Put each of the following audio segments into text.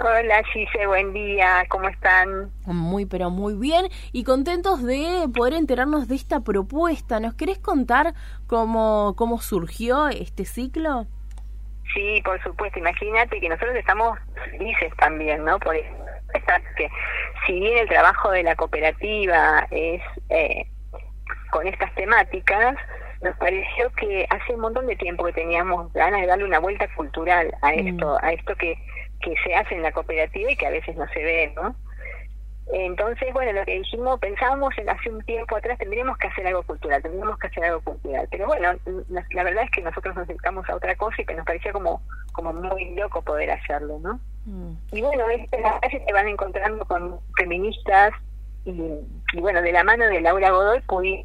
Hola Gise, buen día, ¿cómo están? Muy, pero muy bien y contentos de poder enterarnos de esta propuesta. ¿Nos querés contar cómo, cómo surgió este ciclo? Sí, por supuesto, imagínate que nosotros estamos felices también, ¿no? Por eso, que si bien el trabajo de la cooperativa es eh, con estas temáticas, nos pareció que hace un montón de tiempo que teníamos ganas de darle una vuelta cultural a mm. esto, a esto que, que se hace en la cooperativa y que a veces no se ve, ¿no? Entonces, bueno, lo que dijimos, pensábamos en hace un tiempo atrás, tendríamos que hacer algo cultural, tendríamos que hacer algo cultural. Pero bueno, la, verdad es que nosotros nos dedicamos a otra cosa y que nos parecía como, como muy loco poder hacerlo, ¿no? Mm. Y bueno, este, las veces se van encontrando con feministas y, y, bueno, de la mano de Laura Godoy pudimos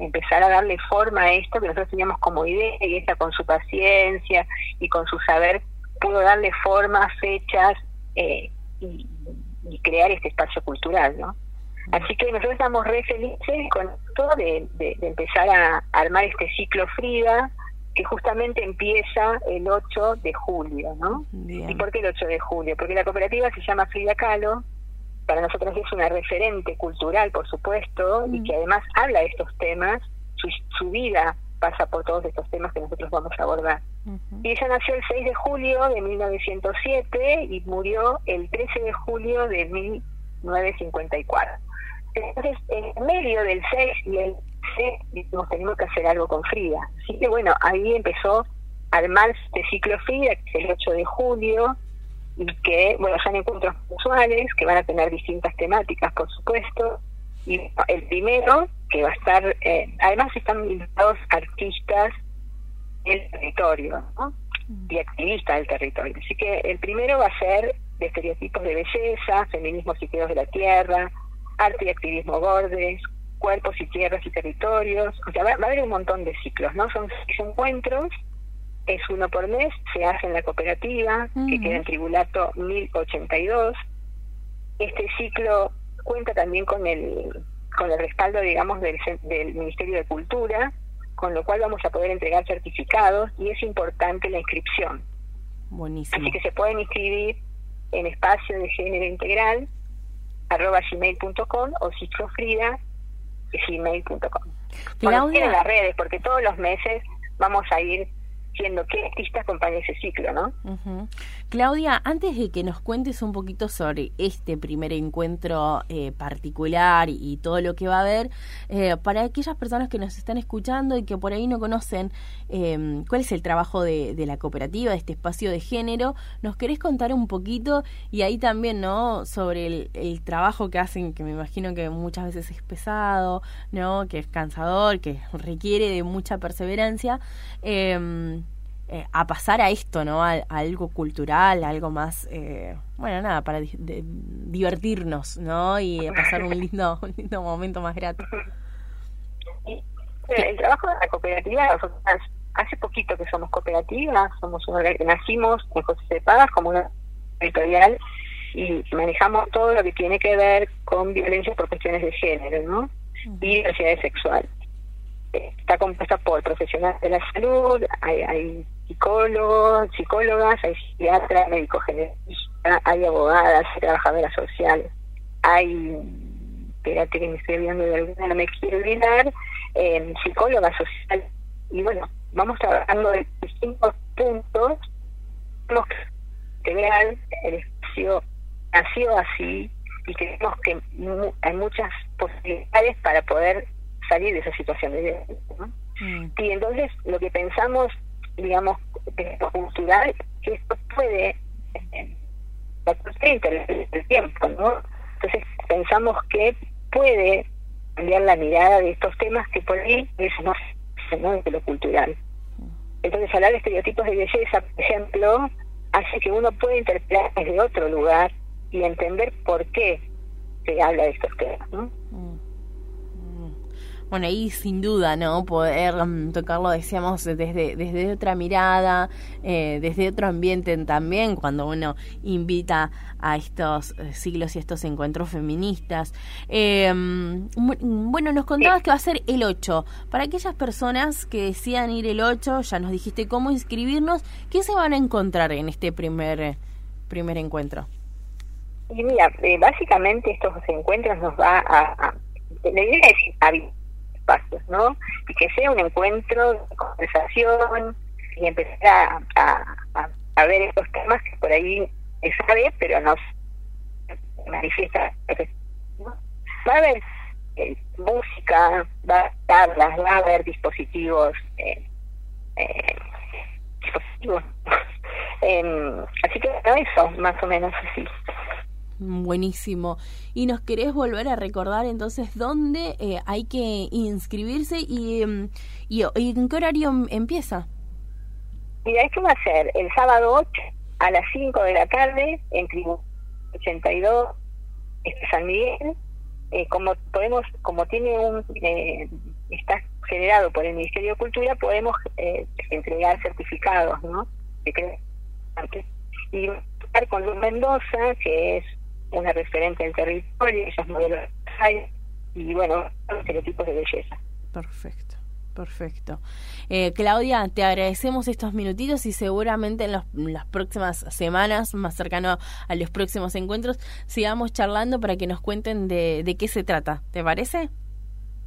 empezar a darle forma a esto que nosotros teníamos como idea y ella con su paciencia y con su saber pudo darle forma, fechas eh, y, crear este espacio cultural, ¿no? Así que nosotros estamos re felices con todo de, empezar a armar este ciclo Frida, que justamente empieza el 8 de julio, ¿no? ¿Y por qué el 8 de julio? Porque la cooperativa se llama Frida Kahlo, para nosotros es una referente cultural, por supuesto, y mm. que además habla de estos temas, su, su, vida pasa por todos estos temas que nosotros vamos a abordar. Y ella nació el 6 de julio de 1907 y murió el 13 de julio de 1954. Entonces, en medio del 6 y el 6 nos tenemos que hacer algo con Frida. Así que bueno, ahí empezó a armarse este ciclo Frida, que es el 8 de julio, y que, bueno, son encuentros usuales que van a tener distintas temáticas, por supuesto. Y el primero, que va a estar, eh, además están invitados artistas del territorio, ¿no? Y activistas del territorio. Así que el primero va a ser de estereotipos de belleza, feminismo y de la tierra, arte y activismo gordes, cuerpos y tierras y territorios. O sea, va, a haber un montón de ciclos, ¿no? Son seis encuentros es uno por mes, se hace en la cooperativa, que queda en Tribulato 1082. Este ciclo cuenta también con el, con el respaldo, digamos, del, del Ministerio de Cultura, con lo cual vamos a poder entregar certificados y es importante la inscripción. Buenísimo. Así que se pueden inscribir en espacio de género integral arroba gmail.com o ciclofrida gmail.com. Claudia... en las redes, porque todos los meses vamos a ir siendo qué artista acompaña ese ciclo, ¿no? Claudia, antes de que nos cuentes un poquito sobre este primer encuentro eh, particular y, todo lo que va a haber, eh, para aquellas personas que nos están escuchando y que por ahí no conocen em, cuál es el trabajo de, la cooperativa, de este espacio de género, ¿nos querés contar un poquito? Y ahí también, ¿no? Sobre el, el trabajo que hacen, que me imagino que muchas veces es pesado, ¿no? Que es cansador, que requiere de mucha perseverancia. Eh, eh, a pasar a esto, ¿no? A, algo cultural, algo más, eh, bueno, nada, para divertirnos, ¿no? Y pasar un lindo, un lindo momento más grato. El trabajo de la cooperativa, hace poquito que somos cooperativas, somos una, nacimos en José de Paz como una editorial y manejamos todo lo que tiene que ver con violencia por cuestiones de género, ¿no? Y diversidad sexual está compuesta por profesionales de la salud, hay, psicólogos, psicólogas, hay psiquiatras, médicos generalistas, hay abogadas, hay trabajadoras sociales, hay, espérate que me estoy viendo de alguna, no me quiero olvidar, eh, psicólogas sociales, y bueno, vamos trabajando de distintos puntos, que vean el espacio nació así y creemos que hay muchas posibilidades para poder salir de esa situación de mm. Y entonces lo que pensamos, digamos, cultural, que esto puede eh, el tiempo, ¿no? Entonces pensamos que puede cambiar la mirada de estos temas que por ahí es más ¿no? de lo cultural. Entonces hablar de estereotipos de belleza, por ejemplo, hace que uno pueda interpretar desde otro lugar y entender por qué se habla de estos temas, ¿no? Bueno, ahí sin duda, ¿no? Poder mm, tocarlo, decíamos, desde, desde otra mirada, eh, desde otro ambiente también, cuando uno invita a estos eh, siglos y estos encuentros feministas. Em, bueno, nos contabas que va a ser el 8. Para aquellas personas que decían ir el 8, ya nos dijiste cómo inscribirnos, ¿qué se van a encontrar en este primer, primer encuentro? Y mira, eh, básicamente estos encuentros nos va a, la idea es espacios, ¿no? Y que sea un encuentro conversación y empezar a, ver estos temas que por ahí se sabe, pero no manifiesta. Va a haber eh, música, va a tablas, va a haber dispositivos, eh, eh, dispositivos. Así que eso, más o menos así. Buenísimo. ¿Y nos querés volver a recordar entonces dónde hay que inscribirse y, em, y, en qué horario empieza? Mira, esto va a ser el sábado 8 a las 5 de la tarde en Tribu 82, este San Miguel. Eh, como podemos, como tiene un, eh, está generado por el Ministerio de Cultura, podemos eh, entregar certificados, ¿no? Y estar con Luz Mendoza, que es una referente del territorio, ella es modelo de y bueno, estereotipos de belleza. Perfecto. Perfecto. Eh, Claudia, te agradecemos estos minutitos y seguramente en, las próximas semanas, más cercano a los próximos encuentros, sigamos charlando para que nos cuenten de, de qué se trata. ¿Te parece?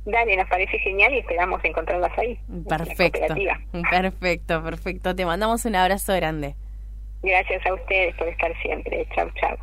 Dale, nos parece genial y esperamos encontrarlas ahí. Perfecto. Perfecto, perfecto. Te mandamos un abrazo grande. Gracias a ustedes por estar siempre. Chau, chau.